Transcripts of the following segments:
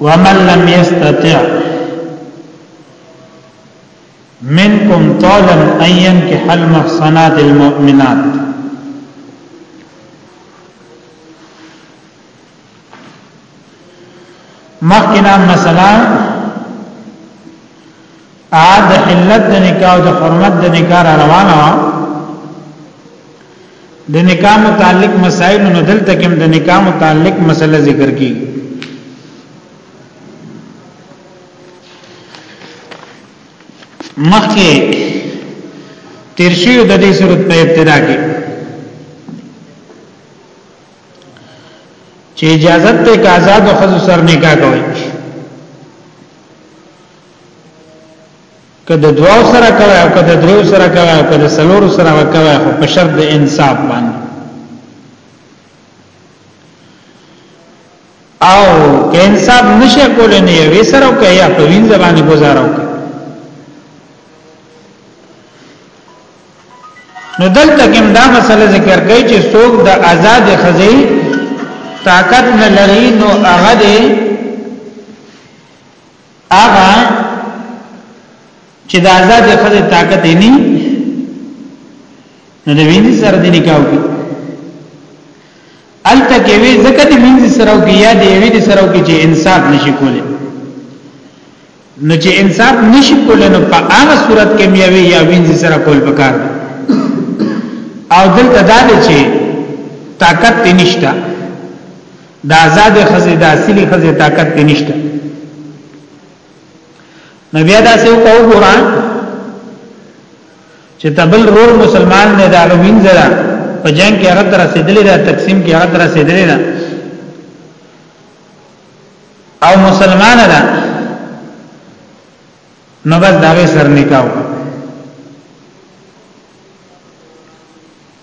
ومن لم يستطع منكم طالا ان ينكح المحصنات المؤمنات مخکنا مثلا عاد حلت د نکاح او د حرمت د نکاح روانه د نکاح متعلق مسائل نو دلته کوم د نکاح متعلق مسله ذکر کی مخکې تیرشیو د دې صورت په ابتدا کې چې اجازه ته آزاد او خزو سر نکاح کوي که د دواو سره کوي او که د دریو سره کوي او که د سلورو سره کوي خو په شرط د انصاف باندې او که انصاف نشه کولای نه وي سره کوي یا په وین زبانه گزارو نو دلته کوم دا مسله ذکر کوي چې څوک د آزاد خزي طاقت نه لري نو هغه هغه چې د آزاد خزه طاقت یې نه نو د وینځ سره د نکاح کوي الته کې وی زکه د وینځ سره کوي یا د وینځ سره کوي چې انصاف نشي کولی نو چې انصاف نشي کولی نو په هغه صورت کې میوي یا وینځ سره کول پکار دی او دلته دا دی چې طاقت نشته د آزاد خزې د اصلي خزې طاقت ته نشته نو بیا دا څه کو ګوران چې تبل رور مسلمان نه دا غوین زرا په جنگ کې هغه تر رسیدلې دا تقسیم کې هغه تر رسیدلې دا او مسلمان ده نو بس داغه سر نکاو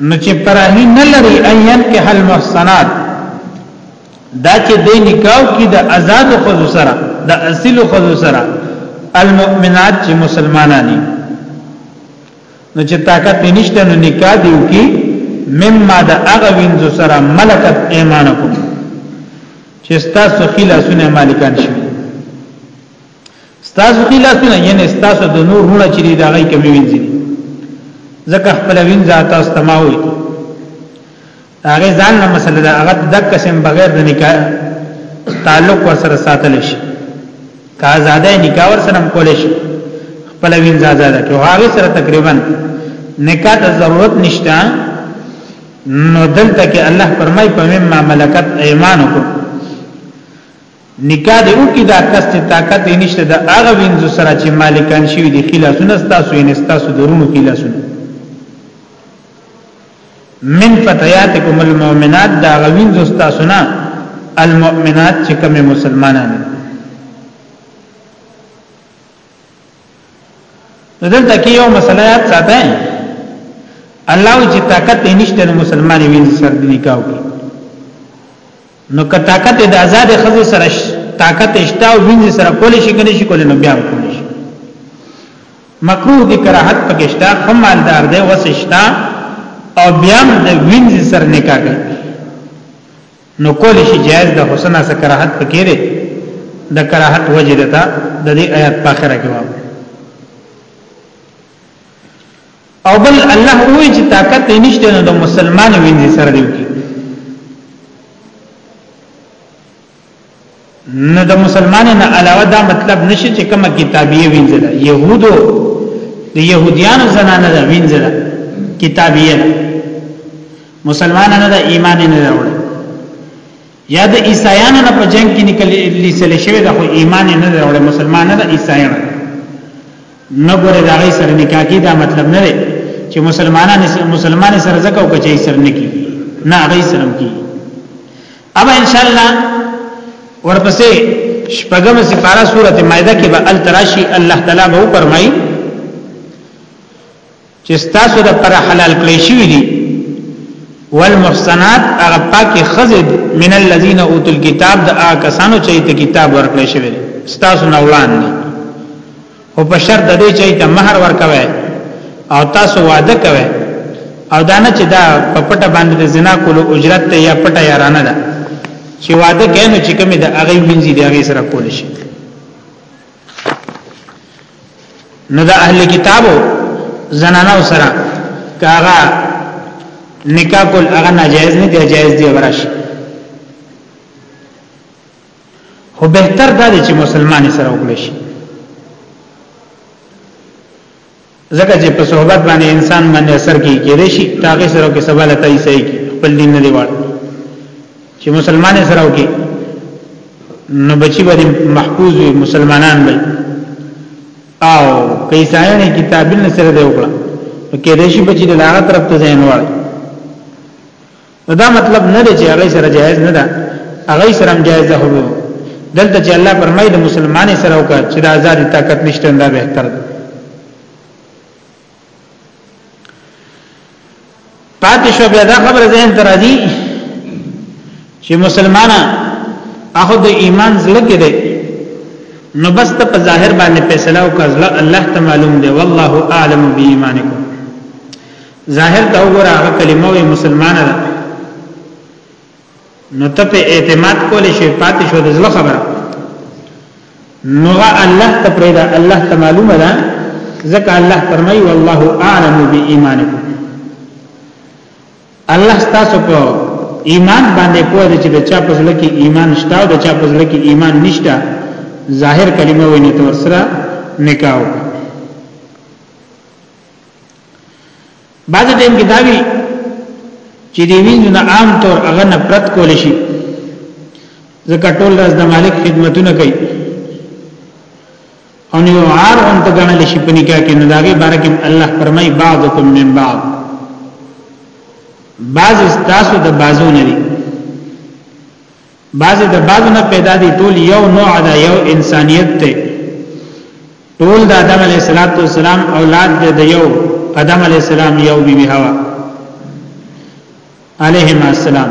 نو چې پرانی نه لري ايان کې حل محسنات دا چې د نکاح کې د آزاد خو سره د اصل خو سره المؤمنات چې مسلمانانی نو چې طاقت نشته نو نکاح دیو کې مما د هغه وینځو سره ملکت ایمانکم چې تاسو خلاصونه مالکان شي ستاسو کې لاسونه یعنی ستاسو د نور رونه چې دا غي کوي وینځي ځکه خپل وینځه تاسو تماوي هغه ځان نه مسله ده هغه د قسم بغیر د نکاح تعلق ور سره ساتل شي کا زاده نکاح ور سره کول شي خپل وینځه زاده کې هغه سره تقریبا نکاح ته ضرورت نشته نو دلته کې الله فرمای په مما ملکت ایمانکم نکاح دی او کی دا کس چې طاقت یې نشته د هغه وینځو سره چې مالکان شوی دی خلاصونه ستاسو یې نستاسو درونو خلاصونه من فتياتكم المؤمنات دا غوین زستا سنا المؤمنات چې کوم مسلمانان دي دلته کې یو مسله یاد ساته الله چې طاقت نشته مسلمان وینځ سره نکاح کوي نو که طاقت د آزاد خزي سره طاقت اشتا او وینځي سره کول شي کني شي کول نو بیا کول شي مکروه دي کراهت پکې اشتا خمالدار دی وس اشتا او بیا د وینځي سره نکاح کوي نو کول شي جائز د حسن سره کراهت پکې لري د کراهت وجه ده د دې آیات په اخره کې وایي او بل الله وی چې طاقت یې نشته نو د مسلمان وینځي سره دی کی نو د مسلمان نه علاوه دا مطلب نشي چې کومه کتابي وینځي ده يهودو د يهوديانو زنانه ده وینځي ده کتابي ده مسلمان نه ده ایمان نه راوړي یا د عیسایانو نه په جنگ کې نکلي لیسل شوی دا خو ایمان نه راوړي مسلمان نه د عیسایانو نه ګوره دا غي سره نکاح کی دا مطلب نه دی چې مسلمانان مسلمان سره زکه او کچې سره نه کی نه غي سره کی اب ان شاء الله ورپسې شپږم سپاره سورته مائده کې به التراشی الله تعالی به فرمایي چې تاسو د پر حلال کړی شوی دي والمحصنات هغه پاکي خزه من الذين اوتل الكتاب د هغه کسانو چې ته کتاب ورکړی شوی دي تاسو نه وړاندې او په شرط د دې چې ته مہر ورکوي او تاسو وعده کوي او دا نه چې دا په پټه باندې زنا کول اجرت ته یا پټه یا رانه ده چې وعده کینو چې کومه د هغه منځي د هغه سره کول شي نو د اهل کتابو زنانو سره کاغه نکاح کول هغه ناجایز نه دی جایز دی ورش خو بهتر دا دی چې مسلمان سره وکړي شي زکه چې په صحبت باندې انسان باندې اثر کوي کې رشي تاګه سره کې سوال ته یې صحیح خپل دین نه دی واړ چې مسلمان سره وکي نو بچي باندې محفوظ وي مسلمانان وي او کیسایانه کتابونه سره دی وکړه کې دې شي بچي د لاغه طرف ته ځین وړي دا مطلب نه دی چې هغه سره جایز نه ده هغه سره جایز ده هو دلته چې الله فرمایي د مسلمان سره وکړه چې د آزادی طاقت نشته دا به تر ده پاتې شو بیا دا خبره ذهن ته راځي چې مسلمانه هغه د ایمان زړه کې دی نو بس ته په ظاهر باندې فیصله وکړه الله ته معلوم دی والله اعلم بإيمانكم ظاهر ته وګوره هغه کلمه وي مسلمانه ده نو ته په اعتماد کولې شي پاتې شو د زړه خبره نو الله ته پرېدا الله ته معلومه ده ځکه الله فرمایي والله اعلم بإيمانكم الله تاسو په ایمان باندې پوه دي چې د چا په ځل کې ایمان شته او د چا په ځل کې ایمان نشته ظاهر کلمه ویني تر سره نکاح بعض ټیم کې دا وی چې دی وینځونه عام طور هغه نفرت کول شي ځکه ټول راز د مالک خدمتونه کوي او نو عار هم ته غنل شي په نکاح کې نو داګه بارکه الله فرمای بعضکم من بعض بعض استاسو د بعضو نه بعضی د بعضو نه پیدا دي ټول یو نوع ده یو انسانیت ته ټول د آدم علیه السلام اولاد ده د یو آدم علیه السلام یو بی بی حوا علیهم السلام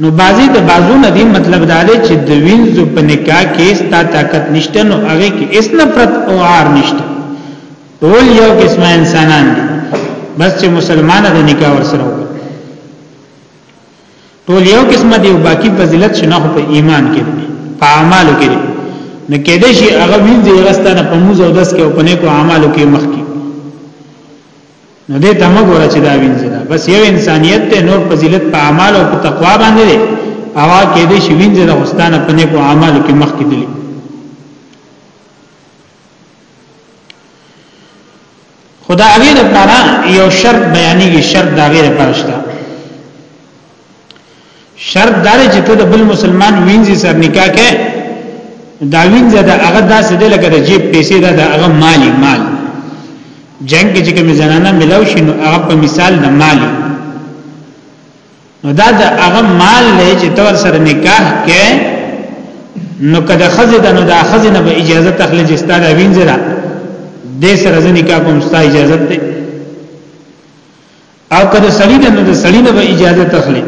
نو بعضی د بعضو نه دي مطلب دا دی چې د وینځو په نکاح کې ستا طاقت نشته نو هغه کې اس نفرت او عار نشته ټول یو قسم انسانان دي بس چې مسلمان د نکاح ور سره ټول یو قسمه دی او باقی فضیلت شنه په ایمان کې دی په اعمالو کې دی نو کې دې شي هغه وینځي غستانه په موزه او داس کې او په نیکو اعمالو کې مخ کې نو دې ته موږ ورچ دا وینځي دا بس یو انسانیت ته نور فضیلت په اعمال او په تقوا باندې دی او کې دې شي وینځي د غستانه په نیکو اعمالو کې مخ کې دی خدا هغه لپاره یو شرط بیانېږي شرط دا غیر پرشته شرط دار چې ته د بل مسلمان وینځي سر نکاح کې دا وینځه د هغه داسې د لګره جیب پیسې دا د هغه مالی مال جنگ کې چې کوم زنانه ملاو شي نو هغه په مثال د مالی نو دا د هغه مال لې چې تور سره نکاح کې نو کده خزه د نو د خزه نه به اجازه تخلي چې ستاره وینځره دې سره ځنی کا کوم ستا اجازه ده او کده سړی نه د سړی نه به اجازه تخلي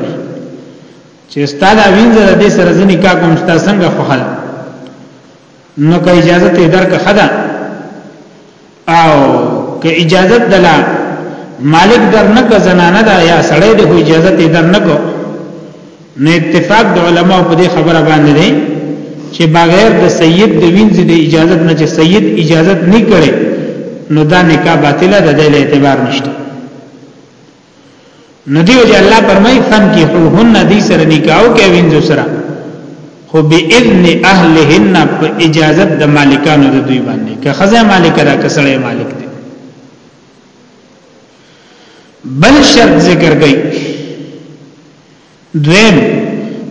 چې ستاره وینځره دې سره ځنی کا کوم ستا څنګه خوحل نو که اجازه ته درک خدا او که اجازه دلا مالک در نه که زنانه دا یا سړی د اجازه ته در نه کو نو اتفاق د علماو په دې خبره باندې دی چې بغیر د سید د وینځ د اجازه نه چې سید اجازه نه کړي نو دا نکاح باطله ده د اعتبار نشته نو دیو جن الله فرمای فن کی هو هن دی سره نکاو کې وینځو سره خو به اذن اهلهن په اجازه د مالکانو د دوی باندې که خزه مالک را کسړې مالک دی بل شرط ذکر کړي دویم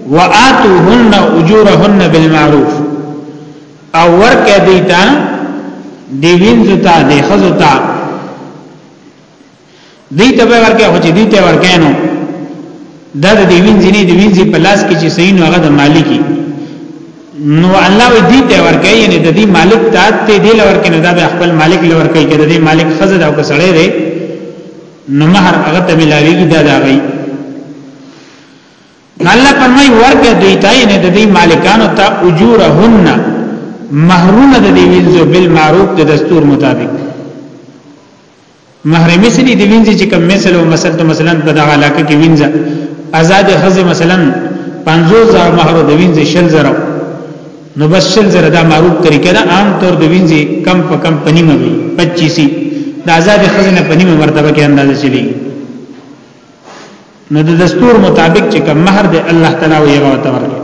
واتوهن اجورهن بالمعروف او ورکه دیتا دی وینځو ته دی خزو ته دوی ته به ورکه خو چې دوی ته ورکه نو دا د دې وینځنی د وینځي په لاس کې چې سین هغه د مالکی نو الله وی دې ته ورکه یعنی د دې مالک ته ته دې لور کې نه دا به خپل مالک لور کوي چې د دې مالک خزر او کسړې دی نو مہر هغه ته ملاویږي دا دا غي الله فرمای ورکه دوی ته یعنی د دې مالکانو ته اجورهن مہرونه د دې وینځو بالمعروف د دستور مطابق محرمي سړي دی وینځي چې کوم مثال او مثال ته مثلا په دغه علاقه کې وینځه آزاد خزه مثلا 50 زره مہر د وینځي شل زره نو بس شل زره دا معروف طریقه ده عام طور د وینځي کم په کم پنیمه وي 25 د آزاد خزه نه پنیمه مرتبه کې اندازه چلی نو د دستور مطابق چې کوم مہر د الله تعالی یې ورته ورکړي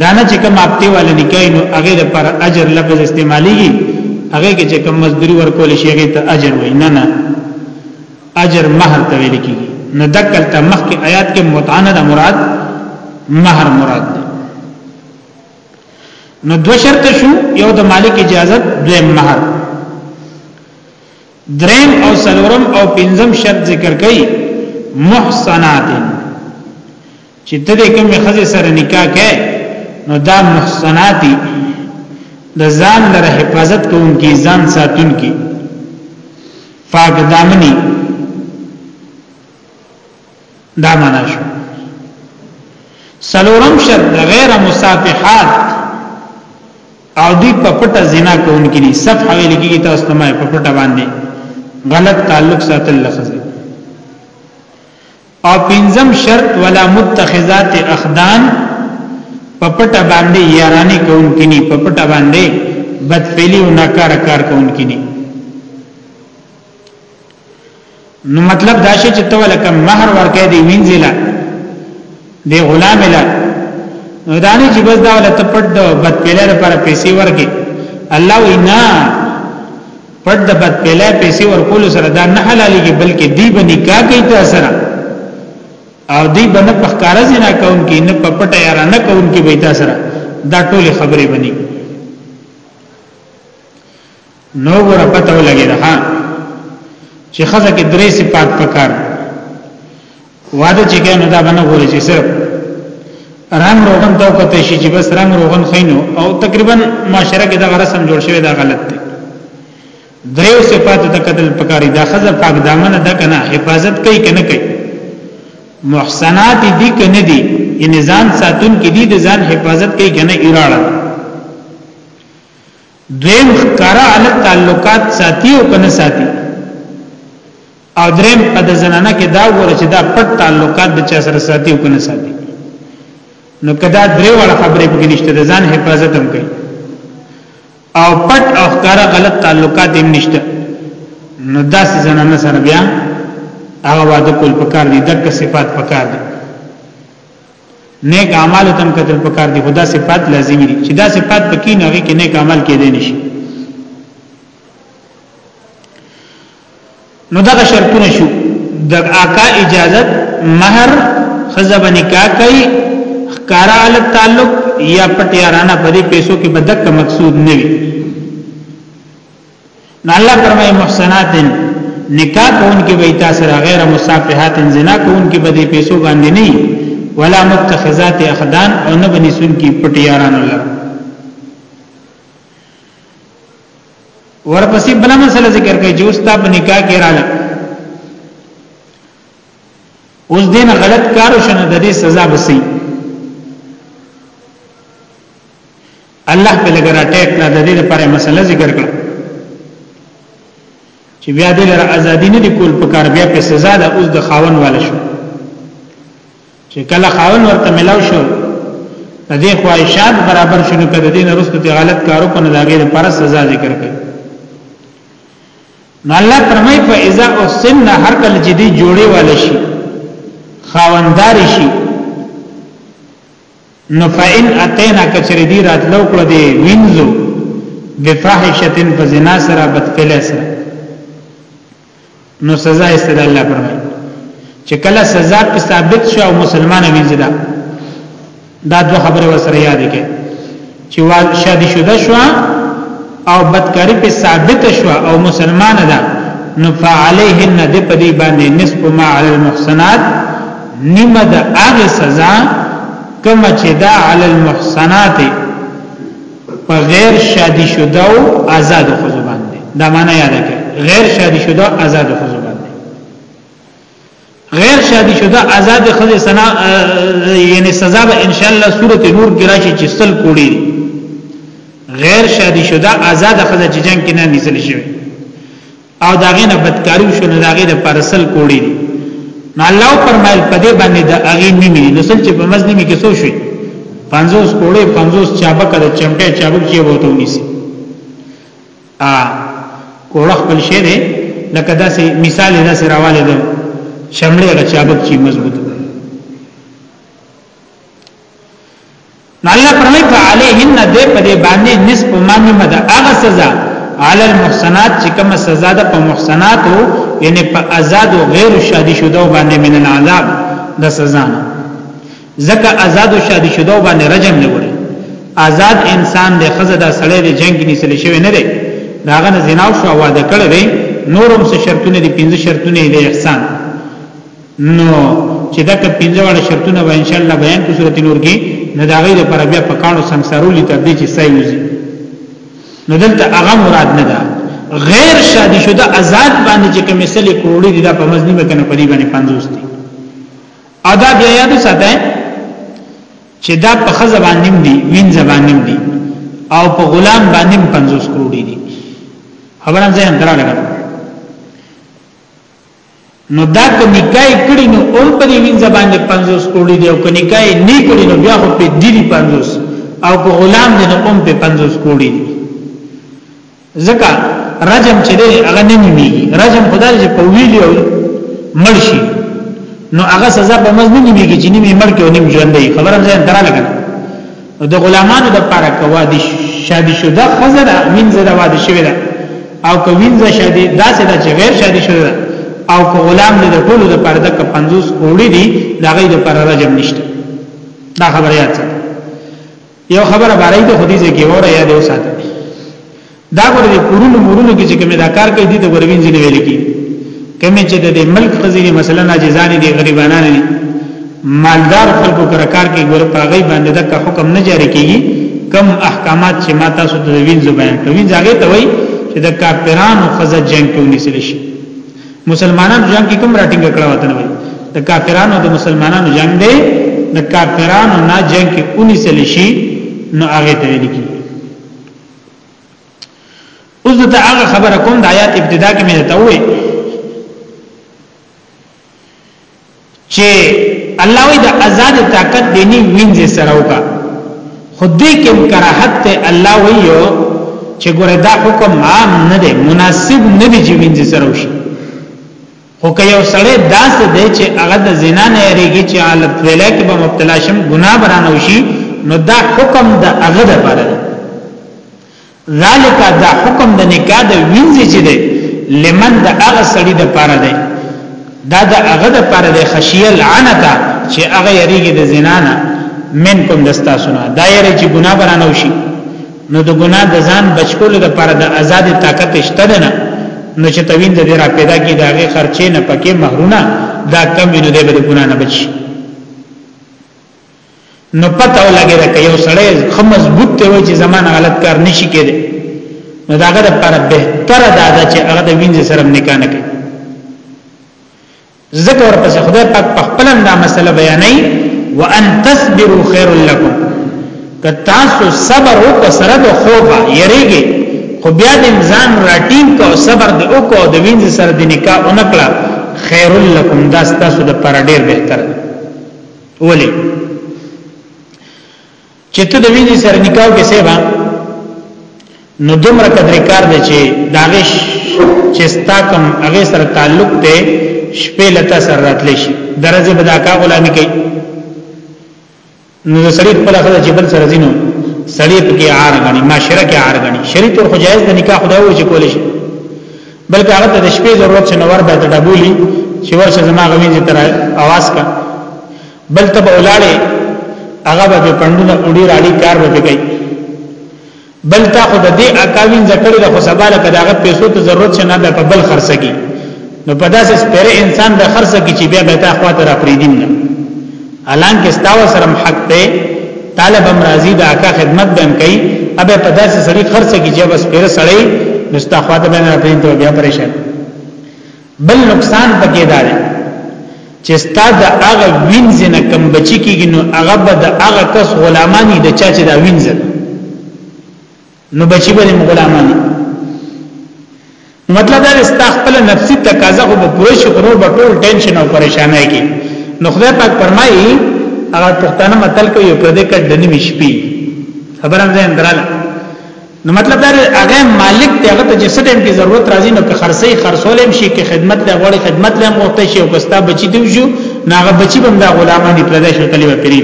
دانه چې کوم اپتی والا نکای نو هغه لپاره اجر لفظ استعماليږي هغه کې چې کوم مزدوري ورکول شي هغه ته اجر وای نه نه اجر مہر ته ویل کیږي نو دکل ته مخ کې آیات کې متعانه د مراد مہر مراد دی نو دو شرط شو یو د مالک اجازت دویم مہر دریم او سلورم او پنځم شرط ذکر کړي محسنات چې ته دې کوم خزه سره نکاح کې نو دا محسنات د ځان لپاره حفاظت کوونکی ځان ساتونکی پاک دامنی دا معنا شو سلورم شرط غیر مصافحات او دی په پټه زنا کوونکی نه صفح ویل کیږي تاسو ته ما په پټه باندې غلط تعلق ساتل لخصه او پنځم شرط ولا متخذات اخدان په پټه باندې یارانه کوونکی نه په پټه باندې بدفعلی او ناکار کار کوونکی نه نو مطلب دا شي چې تو لکه مہر ورکې دی وینځلا دی غلام لا نو دا نه چې بس دا ول ته پټ دو بد پیلې لپاره پیسې ورکې الله وینا پټ د بد پیلې پیسې ورکول سره دا نه حلاليږي بلکې دی به نکاح کوي ته سره او دی به نه پخکارا زنا کون کې نه پپټه یار نه کون کې به تاسو دا ټول خبرې بني نو ګره پته ولګی ده چې خزه کې درې صفات پکار واده چې کنه دا باندې غوړي چې صرف رنگ روغن تو کته شي چې بس رنگ روغن خینو او تقریبا معاشره کې دا رسم جوړ شوی دا غلط دی دریو صفات ته قتل پکاري دا خزه پاک دامن ده کنه حفاظت کوي کنه کوي محسنات دي کنه دي ان ځان ساتون کې دي د ځان حفاظت کوي کنه ایراړه دویم ښکارا علت تعلقات ساتي او کنه ساتي او دریم په د زنانه کې دا وره چې دا پټ تعلقات د چا سره ساتي او کنه ساتي نو کدا درې وړه خبرې پکې نشته د ځان حفاظت هم کوي او پټ او ښکارا غلط تعلقات هم نشته نو داسې زنانه سره بیا هغه واده کول پکار دي دغه صفات پکار دي نیک اعمال تم کتل پکار دي خدا صفات لازمي دي چې دا صفات پکې نه وي کې نیک عمل کې دي نشي نو دا شرطونه شو د آقا اجازت مہر خزب نکاح کوي خکارا علی تعلق یا پټیارانا په دې پیسو کې بدک مقصود نه وي نو الله فرمای محسنات نکاح کون کې به تاسو را غیر مصافحات زنا کون کې به دې پیسو باندې نه ولا متخذات اخدان او نه بني سن کې پټیاران الله ورپسې بل مسله ذکر کوي جو ستا په نکاح کې رااله اوس دین غلط کارو شنه د دې سزا بسې الله په لګر اٹیک کړه د دې لپاره مسله ذکر کړه چې بیا د لر ازادي نه کول په کار بیا په سزا ده اوس د خاون والا شو چې کله خاون ورته ملاو شو د دې خواهشات برابر شونه کړه دین رسته دی غلط کارو په نظاګه لپاره سزا ذکر کړي نو الله فرمایي فاذا اسن هر کله جدي جوړي والا شي خاوندار شي نو فإن اتینا کچری دی راتلو کړه دی وینځو بفاحشتن فزنا سره بدفعل سره نو سزا استد الله فرمای چې کله سزا په ثابت شو او مسلمان وینځدا دا دوه خبره وسره یاد کړئ چې وا شادي شوه شو او بدکاری په ثابت شو او مسلمان ده نو فعليهن د په دې باندې نصف ما علی المحسنات نیمه د هغه سزا کما چې دا علی المحسنات په غیر شادي شوه او آزاد خو باندې دا معنی یاد کړئ غیر شادي شوه آزاد خو غیر شادي شده آزاد خزه سنا یعنی سزا به ان شاء الله سورته نور کې راشي چې سل کوړي غیر شادي شده آزاد خزه چې جنگ کې نه نسل شي او داغه نه بدکاری شو نه داغه د پرسل کوړي نو الله فرمایل په دې باندې د اغه نیمه نو سل چې په مزنه کې څو شي 50 کوړي 50 چابک د چمټه چابک کې وته ونیسي ا کوړه خپل شه ده لکه داسې مثال داسې راواله ده شملې غچابک چی مضبوط ده نو الله فرمای په علیهن ده په دې باندې نصف ما مما ده هغه سزا علی المحسنات چې کومه سزا ده په محسناتو یعنی په آزاد او غیر شادي شوه باندې من العذاب د سزا نه ځکه آزاد او شادي شوه باندې رجم نه وړي آزاد انسان د خزه د سړی د جنگ نیسل شوی نه دی داغه نه زنا شو واده کړی دی نورم څه شرطونه دي پنځه شرطونه دي احسان نو چې دا که پنځه واړه شرطونه به ان شاء الله بیان کو صورت نور کې نه دا غیر پر بیا په کانو سمسارولې تر دې چې صحیح وزي نو دلته هغه مراد نه ده غیر شادي شوه آزاد باندې چې کوم مثال کروڑی دي دا په مزنی مکنه پری باندې 50 دي ادا بیا یاد ساته چې دا په خزه باندې دی وین زبانم دی او په غلام باندې 50 کروڑ دی خبره ځان درا لګا نو دا که نکای کړي نو اول په دې وین زبان دې 50 کروڑ دی او که نکای نه کړي نو بیا خو په دې 50 او که غلام دې نو هم په 50 کروڑ دی ځکه رجم چې دی هغه نه نیمیږي رجم خدای چې په ویلی او مړ شي نو هغه سزا په مز نه نیمیږي چې نیمه مړ کې او نیم ژوندې خبره ځان ترا لګا د غلامانو د پاره کوا دي شادي شوه خزر وین زده واده شوی ده او که وین زده شادي داسې ده چې غیر شادي شوه ده او که غلام دې د ټولو د پاره د 50 اوړي دي دا غي د پاره رجم نشته دا خبره یاد یو خبره بارای ته خدي ځکه وره یاد وساته دا ګوره د کورونو مورونو کې چې کومه دا کار کوي دي ته ګوره وینځي نه ویل کی کومه چې د ملک خزینه مثلا ناجزان دي غریبانان دي مالدار خلکو کر کار کې ګوره پاغي باندې دا حکم نه جاری کیږي کم احکامات چې ما تاسو ته وینځو بیان کوي ځاګه ته وایي چې د کافرانو خزه جنگ کوي سلی شي مسلمانانو جنگ کې کوم راټینګ کړه وته نه د کافرانو د مسلمانانو جنگ دی د کافرانو نه جنگ کې اونې سل شي نو هغه ته ویل کی اوس ته هغه خبره کوم د آیات ابتدا کې مې ته وې چې الله وی د آزاد طاقت دیني وینځي سره وکا خدای کوم کراحت ته الله ویو چې ګوره دا حکم عام نه دی مناسب نه دی چې وینځي سره وشي خو که یو سړی داس دی چې هغه د زنا نه یریږي چې حالت ویلا کې به مبتلا شم ګناه برانه وشي نو دا حکم د هغه لپاره دی ذالک دا حکم د نکاح د وینځي چې ده لمن د هغه سړي د پاره ده دا د هغه د پاره ده خشی العنت چې هغه یریږي د زنا نه من کوم دستا سنا دا یری چې ګناه برانو شي نو د ګناه د ځان بچکول د پاره د آزاد طاقت شته نه نو چې توین د را پیدا کی د هغه خرچې نه پکې مہرونه دا کم وینو دی به ګناه نه بچي نو پته ولګی دا یو سړی خو مضبوط دی وای چې زمان غلط کار نشي کېده نو داغه د پر بهتر دا ده چې هغه د وینځ سره نکاح نه کوي ذکر پس خدای پاک په خپل دا مسله بیانې وان تصبروا خير لكم که تاسو صبر وکړئ سره د خوبه یریږي خو بیا د انسان راټینګ کو صبر د او کو د وینځ سره د نکاح اونکړه خیر لکم دا ستاسو د پر ډیر بهتر دی ولی چې ته د ویني سره نکاو کې سیبا نو دومره قدر کار دی چې داغش چې ستا کوم هغه سره تعلق ته شپې لته سره راتلی شي درځي بدا کا غلامي کوي نو سړی خپل خپل چې بل سره زینو سړی په کې عار غني معاشره کې عار غني شریعت او خجایز د نکاح خدای و چې کول شي بلکې هغه ته د شپې ضرورت شنه ور به تډبولي چې ورشه زما غوینځ تر اواز کا بل ته به ولاړې هغه به پندونه وړي راړي کار به کوي بل تا خو د دې اکاوین ذکر د خو سباله کداغه پیسو ته ضرورت شنه به په بل خرڅګي نو په داسې سپیره انسان به خرڅګي چې بیا به تا خواته را پریدین نه الان کې ستاو سره حق ته طالب هم راضي د اکا خدمت بهم کوي ابه په داسې سړي خرڅ کی چې بس پیر سړی نستا خواته بنه پرین ته بیا پریشان بل نقصان پکې دار چې ستا د هغه وینځ نه کم بچی کیږي نو هغه به د هغه کس غلامانی د چا چې دا وینځ نو بچی به غلامان مطلب دا چې ستا خپل نفسي تقاضا خو به پوره شي خو به ټول ټینشن او پریشانای کی نو خدای پاک فرمایي هغه پښتانه متل کوي پر دې کډ دني مشپي خبرم زه اندراله نو مطلب دا هغه مالک ته هغه ته چې سټیم کې ضرورت راځي نو که خرڅي خرڅولم شي کې خدمت له غوړي خدمت له غوښته شي او کستا بچی دی شو ناغه بچی بم دا غلامانی پر دې شو کلی به پری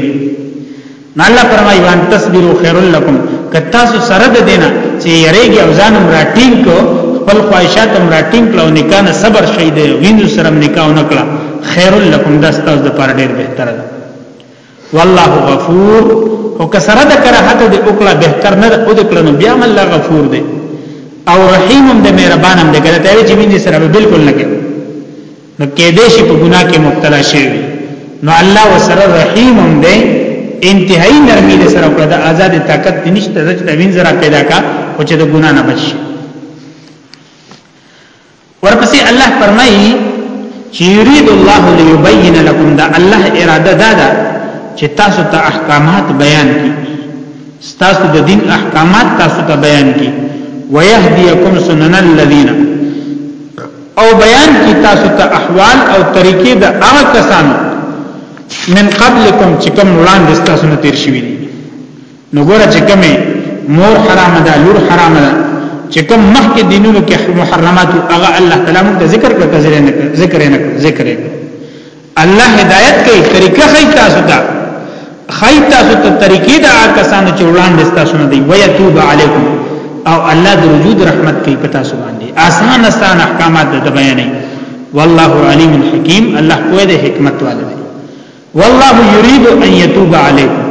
نو الله فرمایي وان تصبروا خير لكم کتا سو سره د دینه چې یریږي او ځانم راټینګ کو خپل خواهشات هم راټینګ کړو نکاح نه صبر شي دی وینځو سره نکاح نه کړه خیر لکم داستا د پر ډیر بهتر ده والله غفور او کسره د کراهت د وکړه بهتر نه او د کړنو بیا الله غفور دی او رحیم هم د مهربان هم دی کله ته چې وینځي سره بالکل نه کوي نو کې دې شي په ګناه کې مبتلا شي نو الله وسره رحیم هم دی انتهایی نرمی دې سره کړه د آزاد طاقت دې نشته چې وین زرا پیدا کا او چې د ګناه نه بچي ورپسې الله فرمایي چې یرید الله لیبین لكم دا الله اراده دا ده چې تاسو ته احکامات بیان کړي تاسو د دین احکامات تاسو ته بیان کړي ويهديكم سنن الذين او بیان کی تاسو ته احوال او طریقې د هغه کسانو من قبلکم چې کوم وړاندې تاسو نه تیر شوی دي نو ګوره چې کومه مور حرام ده لور حرام ده چې کوم مخکې دینونو کې محرمات هغه الله تعالی موږ ذکر کړ ذکر نه ذکر نه ذکر نه الله هدایت کوي طریقه خی تاسو ته خی تاسو ته طریقې دا کسانو چې وړاندې تاسو نه دی ويتوب علیکم او الله د وجود رحمت کوي پتا سو باندې آسان آسان احکامات د بیانې والله علیم حکیم الله کوی د حکمت والے والله یرید ان یتوب علیکم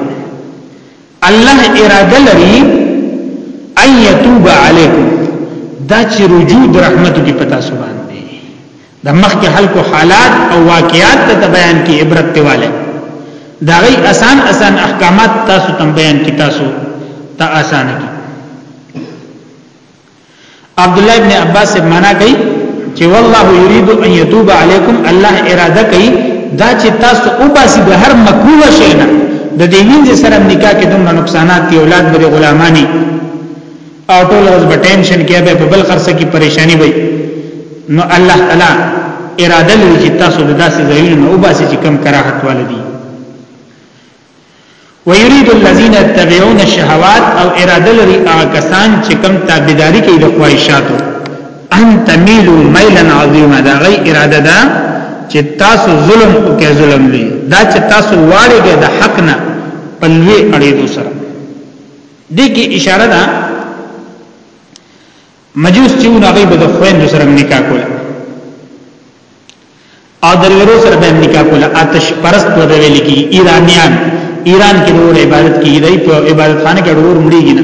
الله اراده لري ان يتوب عليكم دا چې رجوع رحمت کې پتا سو باندې د مخکې خلکو حالات او واقعات ته بیان کې عبرت دیواله دا غي آسان آسان احکامات تاسو تم بیان کې تاسو ته آسان کی عبد الله ابن عباس معنا کوي چې والله يريد ان يتوب عليكم الله اراده کوي دا چې تاسو او باسي د هر مکروه شي نه د دې وینځ سره نکاح کې دومره نقصانات دی اولاد به غلامانی او ټول ورځ به ټینشن کې به په بل خرڅه کې پریشانی وي نو الله تعالی اراده لري چې تاسو د داسې ځایونو او باسي چې کم کراهت والدي ويريد الذين يتبعون الشهوات او اراده لري هغه کسان چې کم تابعداري کوي د خواهشاتو ان تميلوا ميلا عظيما دا غي اراده ده چې تاسو ظلم او کې ظلم لري دا چې تاسو واړېږئ د حق نه پلوي اړېدو سره دې کې اشاره ده مجوس چې ونه هغه به د خويندو سره نکاح کول او د ورو سره به نکاح کول آتش پرست و دی ویل کی ایرانیان ایران کې ورو عبادت کوي دی په عبادت خانه کې ورو مړیږي نه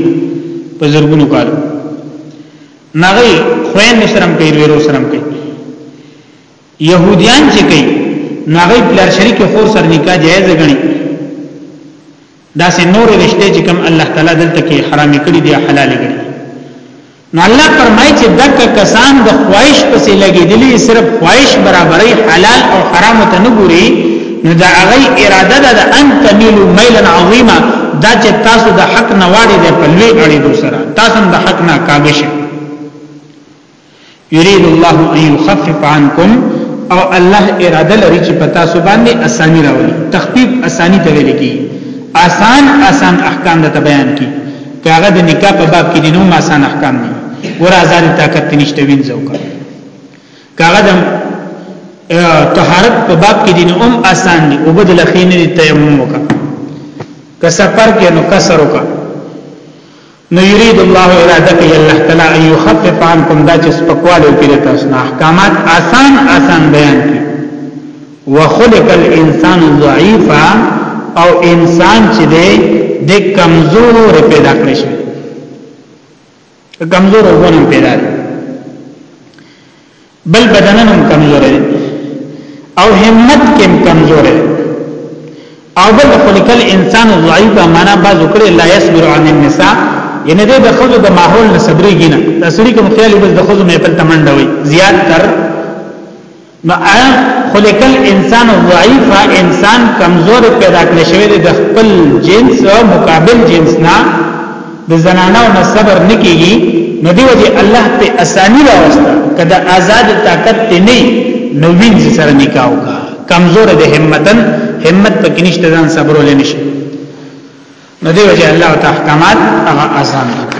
په زرګونو کال نغی خويندو سره هم کوي ورو سره هم کوي يهوديان چې کوي نغی پلار شریک خور سره نکاح جایز غني دا سه نور رشته چې کوم الله تعالی دلته کې حرام کړی دی حلال کړی نو الله فرمایي چې دک کسان د خواهش پسې لګېدلی صرف خواهش برابرۍ حلال او حرام ته نه ګوري نو دا هغه اراده ده ان تميل ميلا عظيما دا چې تاسو د حق نه واړې ده په لوی اړې دوسرا تاسو د حق نه کاږئ یرید الله ان یخفف عنکم او الله اراده لري چې پتا سو باندې اسانی راولي تخفیف اسانی ته ویل کی آسان آسان احکام ته بیان کی کاغه د نکاح په باب کې دینو آسان احکام دي ور آزاد طاقت نشته وینځو کا کاغه د طهارت په باب کې دینو هم آسان دي او بدل خینه تیمم وکړه که سفر کې نو کسر وکړه نو یرید الله اراده کوي الله تعالی ان يخفف عنكم دا چې سپکواله کې تاسو نه احکامات آسان آسان بیان کړي وخلق الانسان ضعيفا او انسان چې دی د کمزور پیدا کړی شي کمزور وونه پیدا دی بل بدنن هم کمزور دی او همت کې کمزور دی او بل خلقل انسان ضعیف معنا باز وکړي لا يصبر عن النساء یعنی دې د خود د ماحول نه صبرې ګینه تسری کوم خیال بس د خود مې په تمنډه وي زیات تر نو خلقل انسان ضعیف انسان کمزور پیدا کړی شوی د خپل جنس او مقابل جنس نه د زنانو نه صبر نکېږي نو دی وجه الله په اساني راوسته کدا آزاد طاقت ته نه نو وینځ سره نکاح وکا کمزور د همتن همت پکې نشته ځان صبر ولې نشي نو دی وجه الله تعالی احکامات هغه آسان کړ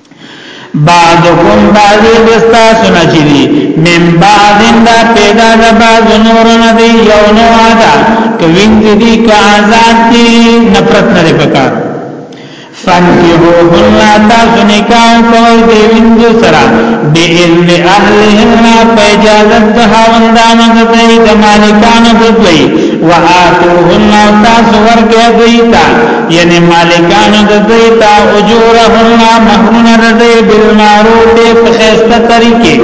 بعضکم بعضی دستا سنا چی دی من بعضین دا پیدا دا بعض نورن دی یو نوع دا کوین دی دی که آزاد دی نفرت نده پکار فانکحوهن تاسو نکاح کوي د وینځو سره باذن اهلهن په اجازه د هاوندانو د دوی د مالکانو د دوی وآتوهن تاسو ورکه دوی ته یعنی مالکان د دوی تا اجورهم مهرون د دوی بالمعروف په خسته طریقې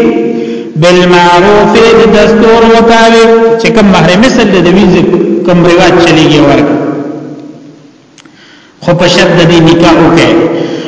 بالمعروف د دستور مطابق چې کوم مہر مثل د دوی کوم رواج چلیږي ورک خو په شرط د دې نکاح وکړي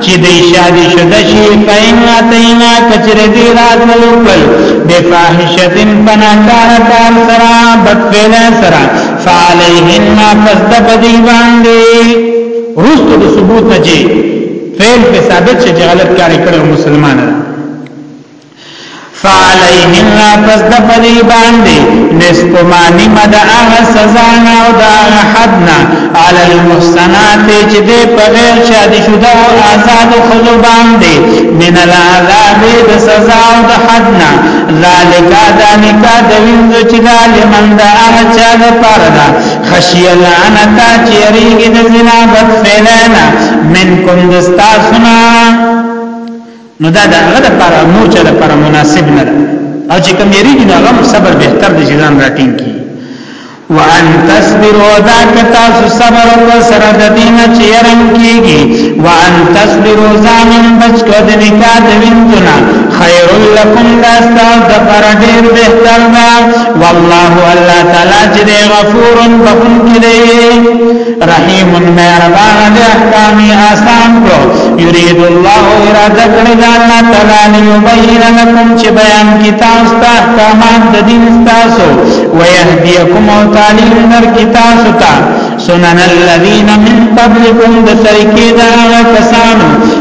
چې د شادي شده شي پاین اتینا کچره دی راتل کل بفاحشتن پناکار کار سرا بدفعل سرا فعلیهن ما پس دبدی باندی رست د ثبوت نجی فعل په ثابت شي غلط کاری کړو مسلمان فعليهن پس د پدی باندې نصف ما نیمه د هغه سزا نه او د هغه حد نه علی المحسنات چې د بغیر شادي شوده او آزاد خلو باندې من العذاب د سزا او د حد نه ذالک ذالک د وینځ چې د لمن د هغه چا د پاره ده خشی لعنتا چې ریګ د زنا بد فعلنا منکم دستاسنا نو دا د هغه لپاره نور چا لپاره مناسب نه ده او چې کوم یریږي نو هغه صبر بهتر دی چې ځان راټینګ کړي وان تصبروا ذاک تاسو صبر او سره د دین چې يرم کیږي وان تصبروا ځانم بچ کو د نکاح د وینځنا خیر لکم داستا د پر ډیر بهتر دا والله الله تعالی چې غفور بخون کړي رحیم مهربان دې احکام آسان کو یرید الله اراده کړی دا الله تعالی یبین لكم چې بیان کی تاسو ته احکامات د دین تاسو ويهدیکم او تعلیم در کی تاسو ته سنن الذین من قبلکم د طریقې دا کسانو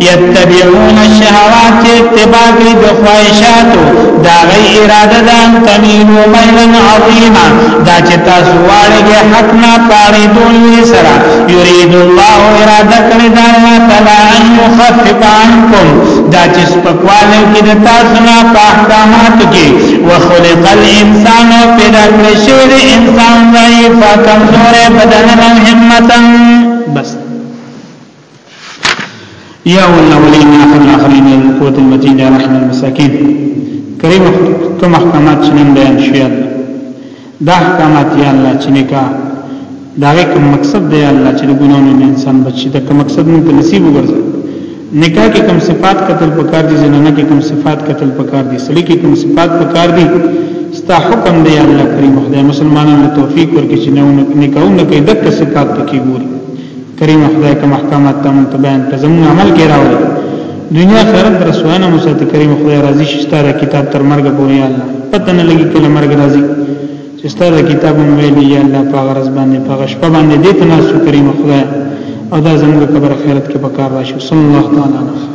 یتبعون الشهوات چې اتباع کوي د خواهشاتو دا غي اراده ده ان تميلو ميلا عظيما دا چې تاسو واړې حق نه پاره دوی سره يريد الله اراده کړی دا الله تعالی ان يخفف عنكم دا چې سپکواله کې د تاسو نه په احکامات کې وخلق الانسان پیدا کړی شوی د انسان ضعیف کمزور بدن او همتن یا الاولین یا الاخرین یا القوت المتین یا رحم المساکین کریم کوم احکامات چې نن بیان شوی دا احکامات یا الله چې نکا دا کوم مقصد دی الله چې ګناونه نه انسان بچی دا کوم مقصد نه نصیب وګرځي نکاح کې کوم صفات قتل پکار دي زنانه کې کوم صفات قتل پکار دي سړي کې کوم صفات پکار دي ستا حکم دی الله کریم خدای مسلمانانو توفیق ورکړي چې نو نکاحونه کې دغه صفات پکې ګوري کریم خدای کوم احکامات ته مونږ بیان کړ زموږ عمل کې راوړي دنیا آخرت در سوانه مو ساتي کریم خدای راضي شي ستاره کتاب تر مرګ پورې یا الله پته نه لګي کله مرګ راځي چې ستاره کتاب مو ویلي یا الله په غرض باندې په غش په باندې دې تناسو کریم خدای او دا زموږ قبر آخرت کې پکار راشي صلی الله تعالی علیه